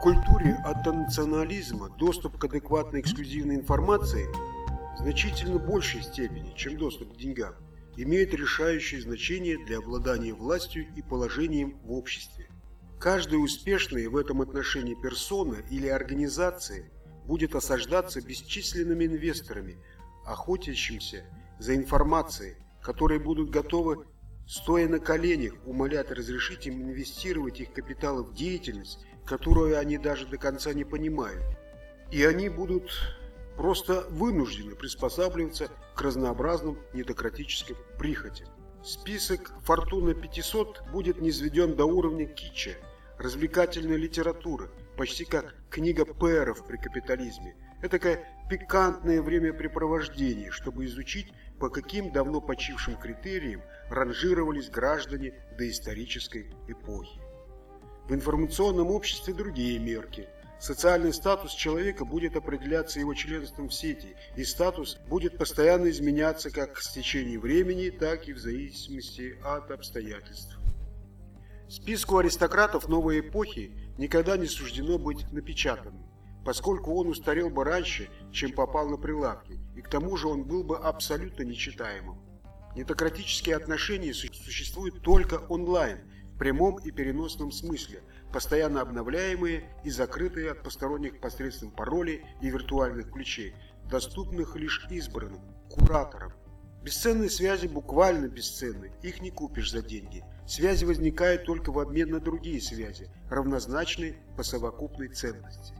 Культуре атtenционализма доступ к адекватной эксклюзивной информации в значительно большей степени, чем доступ к деньгам, имеет решающее значение для обладания властью и положением в обществе. Каждая успешная в этом отношении персона или организация будет осаждаться бесчисленными инвесторами, охотящимся за информацией, которые будут готовы, стоя на коленях, умолять разрешить им инвестировать их капиталы в деятельность, которую они даже до конца не понимают. И они будут просто вынуждены приспосабливаться к разнообразным недократическим прихотям. Список «Фортуна 500» будет низведен до уровня кича, развлекательной литературы, почти как книга пэров при капитализме. Это такое пикантное времяпрепровождение, чтобы изучить, по каким давно почившим критериям ранжировались граждане доисторической эпохи. В информационном обществе другие мерки. Социальный статус человека будет определяться его членством в сети, и статус будет постоянно изменяться как с течением времени, так и в зависимости от обстоятельств. Списку аристократов новой эпохи никогда не суждено быть напечатанным, поскольку он устарел бы раньше, чем попал на прилавки, и к тому же он был бы абсолютно нечитаемым. Нетократические отношения существуют только онлайн – прямом и переносном смысле, постоянно обновляемые и закрытые от посторонних посредством паролей и виртуальных ключей, доступных лишь избранным, кураторам. Бесценные связи буквально бесценны, их не купишь за деньги. Связи возникают только в обмен на другие связи, равнозначные по совокупной ценности.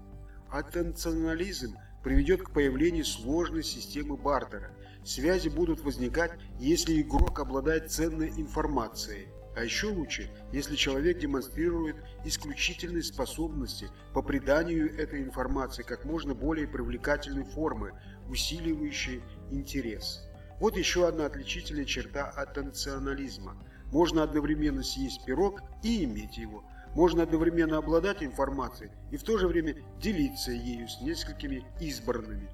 Аттенционализм приведет к появлению сложной системы бартера. Связи будут возникать, если игрок обладает ценной информацией, а еще лучше, если человек демонстрирует исключительные способности по приданию этой информации как можно более привлекательной формы, усиливающей интерес. Вот еще одна отличительная черта атtenционализма. Можно одновременно съесть пирог и иметь его. Можно одновременно обладать информацией и в то же время делиться ею с несколькими избранными.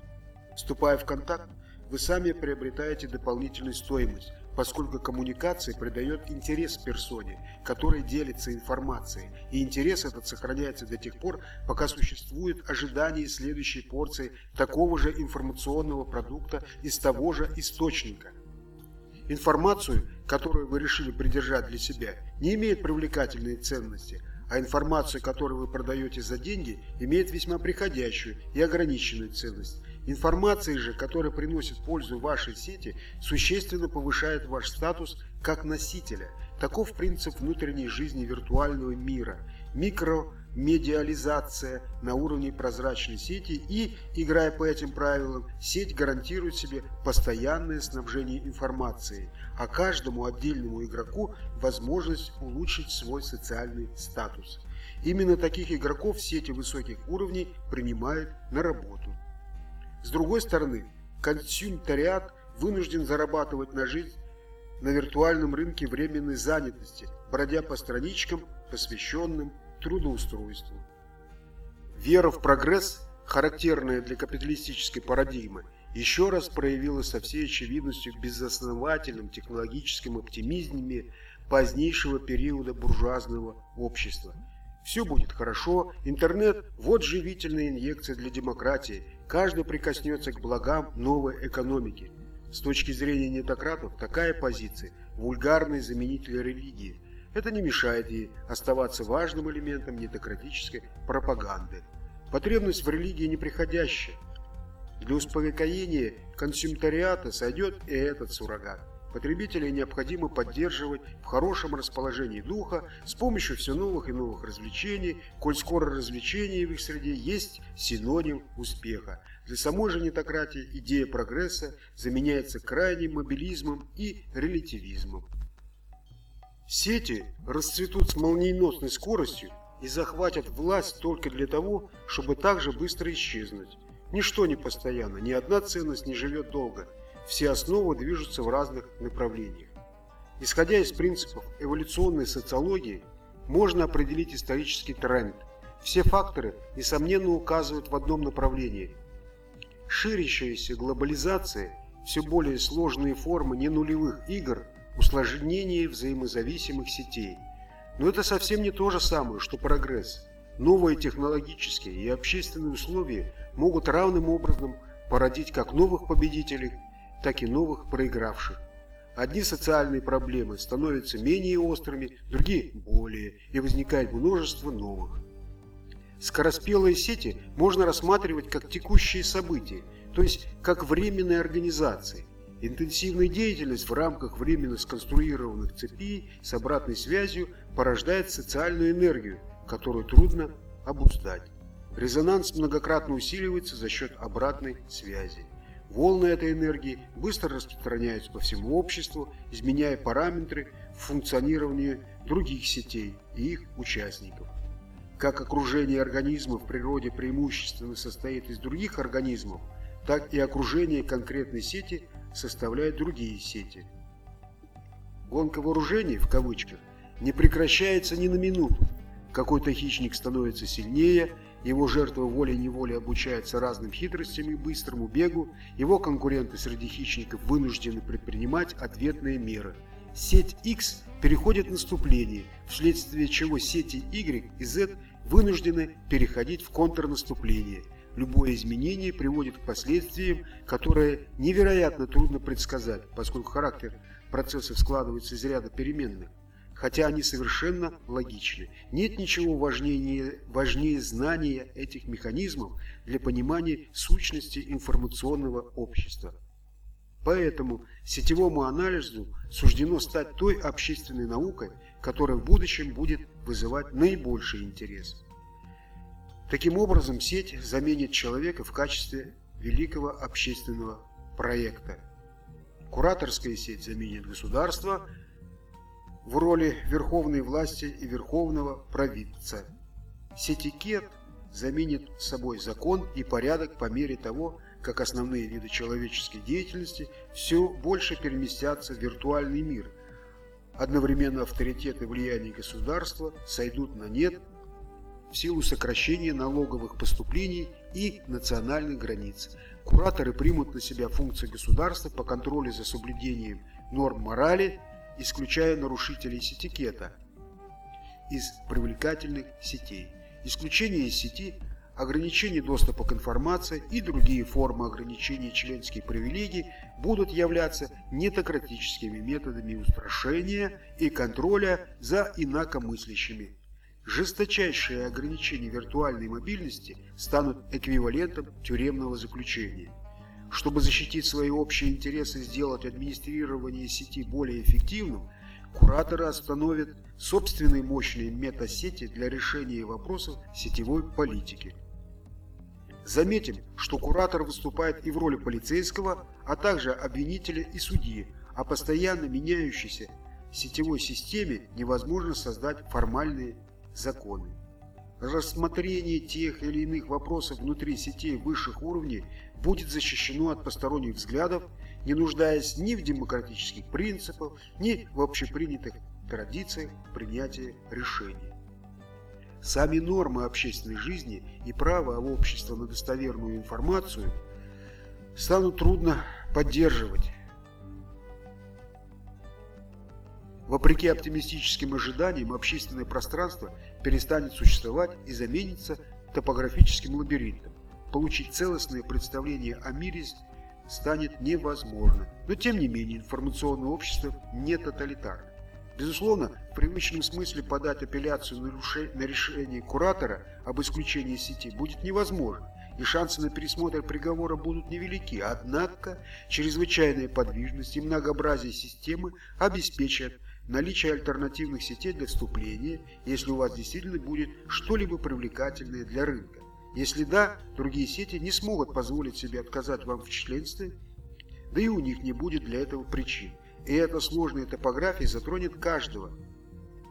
Вступая в контакт, вы сами приобретаете дополнительную стоимость, поскольку коммуникация придает интерес персоне, которая делится информацией, и интерес этот сохраняется до тех пор, пока существует ожидание следующей порции такого же информационного продукта из того же источника. Информацию, которую вы решили придержать для себя, не имеет привлекательной ценности, а информацию, которую вы продаете за деньги, имеет весьма приходящую и ограниченную ценность. Информация же, которая приносит пользу вашей сети, существенно повышает ваш статус как носителя. Таков принцип внутренней жизни виртуального мира. Микромедиализация на уровне прозрачной сети и, играя по этим правилам, сеть гарантирует себе постоянное снабжение информацией, а каждому отдельному игроку возможность улучшить свой социальный статус. Именно таких игроков сети высоких уровней принимают на работу. С другой стороны, консюмтариат вынужден зарабатывать на жизнь на виртуальном рынке временной занятости, бродя по страничкам, посвященным трудоустройству. Вера в прогресс, характерная для капиталистической парадигмы, еще раз проявилась со всей очевидностью в безосновательном технологическом оптимизме позднейшего периода буржуазного общества. Все будет хорошо, интернет – вот живительная инъекция для демократии – Каждый прикоснется к благам новой экономики. С точки зрения нетократов, такая позиция – вульгарный заменитель религии. Это не мешает ей оставаться важным элементом нетократической пропаганды. Потребность в религии неприходящая. Для успокоения консюмтариата сойдет и этот суррогат. Потребителей необходимо поддерживать в хорошем расположении духа с помощью все новых и новых развлечений, коль скоро развлечения в их среде есть синоним успеха. Для самой же нетократии идея прогресса заменяется крайним мобилизмом и релятивизмом. Сети расцветут с молниеносной скоростью и захватят власть только для того, чтобы также быстро исчезнуть. Ничто не постоянно, ни одна ценность не живет долго – все основы движутся в разных направлениях. Исходя из принципов эволюционной социологии, можно определить исторический тренд. Все факторы, несомненно, указывают в одном направлении. Ширящаяся глобализация, все более сложные формы ненулевых игр, усложнение взаимозависимых сетей. Но это совсем не то же самое, что прогресс. Новые технологические и общественные условия могут равным образом породить как новых победителей, так и новых проигравших. Одни социальные проблемы становятся менее острыми, другие – более, и возникает множество новых. Скороспелые сети можно рассматривать как текущие события, то есть как временные организации. Интенсивная деятельность в рамках временно сконструированных цепей с обратной связью порождает социальную энергию, которую трудно обуздать. Резонанс многократно усиливается за счет обратной связи. Волны этой энергии быстро распространяются по всему обществу, изменяя параметры функционирования других сетей и их участников. Как окружение организма в природе преимущественно состоит из других организмов, так и окружение конкретной сети составляют другие сети. Гонка вооружений, в кавычках, не прекращается ни на минуту. Какой-то хищник становится сильнее, его жертва волей-неволей обучается разным хитростям и быстрому бегу, его конкуренты среди хищников вынуждены предпринимать ответные меры. Сеть X переходит в наступление, вследствие чего сети Y и Z вынуждены переходить в контрнаступление. Любое изменение приводит к последствиям, которые невероятно трудно предсказать, поскольку характер процессов складывается из ряда переменных, хотя они совершенно логичны. Нет ничего важнее, важнее знания этих механизмов для понимания сущности информационного общества. Поэтому сетевому анализу суждено стать той общественной наукой, которая в будущем будет вызывать наибольший интерес. Таким образом, сеть заменит человека в качестве великого общественного проекта. Кураторская сеть заменит государство в роли верховной власти и верховного провидца. Сетикет заменит собой закон и порядок по мере того, как основные виды человеческой деятельности все больше переместятся в виртуальный мир. Одновременно авторитет и влияние государства сойдут на нет в силу сокращения налоговых поступлений и национальных границ. Кураторы примут на себя функции государства по контролю за соблюдением норм морали, исключая нарушителей этикета из привлекательных сетей. Исключение из сети ограничение доступа к информации и другие формы ограничения членских привилегий будут являться нетократическими методами устрашения и контроля за инакомыслящими. Жесточайшие ограничения виртуальной мобильности станут эквивалентом тюремного заключения. Чтобы защитить свои общие интересы и сделать администрирование сети более эффективным, кураторы остановят собственные мощные метасети для решения вопросов сетевой политики. Заметим, что куратор выступает и в роли полицейского, а также обвинителя и судьи, а постоянно меняющейся сетевой системе невозможно создать формальные законы. Рассмотрение тех или иных вопросов внутри сетей высших уровней будет защищено от посторонних взглядов, не нуждаясь ни в демократических принципах, ни в общепринятых традициях принятия решений. Сами нормы общественной жизни и право общества на достоверную информацию станут трудно поддерживать. Вопреки оптимистическим ожиданиям, общественное пространство перестанет существовать и заменится топографическим лабиринтом. Получить целостное представление о мире станет невозможно. Но тем не менее информационное общество не тоталитарно. Безусловно, в привычном смысле подать апелляцию на решение куратора об исключении сети будет невозможно, и шансы на пересмотр приговора будут невелики. Однако, чрезвычайная подвижность и многообразие системы обеспечат наличие альтернативных сетей для вступления, если у вас действительно будет что-либо привлекательное для рынка. Если да, другие сети не смогут позволить себе отказать вам в членстве, да и у них не будет для этого причин. И эта сложная топография затронет каждого.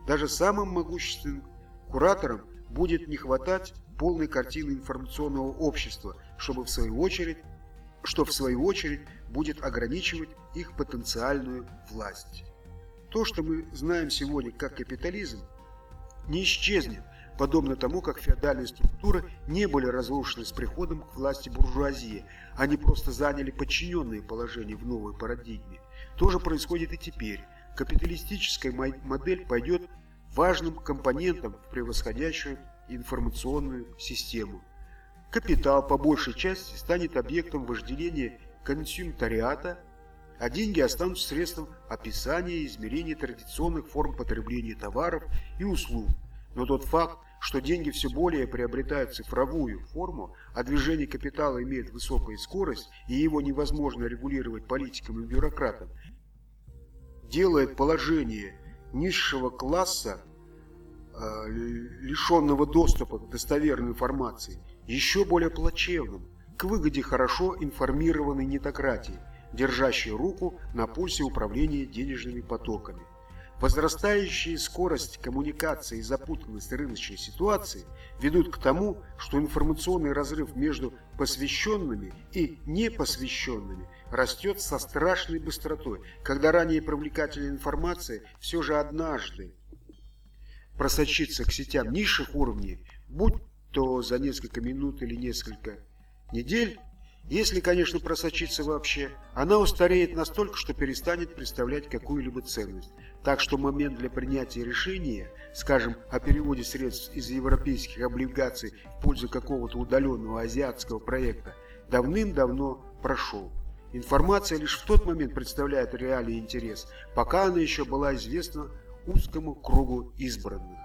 Даже самым могущественным кураторам будет не хватать полной картины информационного общества, чтобы в свою очередь, что в свою очередь будет ограничивать их потенциальную власть. То, что мы знаем сегодня как капитализм, не исчезнет, подобно тому, как феодальные структуры не были разрушены с приходом к власти буржуазии, они просто заняли подчиненные положения в новой парадигме. То же происходит и теперь. Капиталистическая модель пойдет важным компонентом в превосходящую информационную систему. Капитал по большей части станет объектом вожделения консюмтариата, а деньги останутся средством описания и измерения традиционных форм потребления товаров и услуг. Но тот факт, что деньги все более приобретают цифровую форму, а движение капитала имеет высокую скорость и его невозможно регулировать политикам и бюрократам, делает положение низшего класса, э, лишенного доступа к достоверной информации, еще более плачевным, к выгоде хорошо информированной нетократии, держащей руку на пульсе управления денежными потоками. Возрастающая скорость коммуникации и запутанность рыночной ситуации ведут к тому, что информационный разрыв между посвященными и непосвященными растет со страшной быстротой, когда ранее привлекательная информация все же однажды просочится к сетям низших уровней, будь то за несколько минут или несколько недель, если, конечно, просочиться вообще, она устареет настолько, что перестанет представлять какую-либо ценность. Так что момент для принятия решения, скажем, о переводе средств из европейских облигаций в пользу какого-то удаленного азиатского проекта, давным-давно прошел. Информация лишь в тот момент представляет реальный интерес, пока она еще была известна узкому кругу избранных.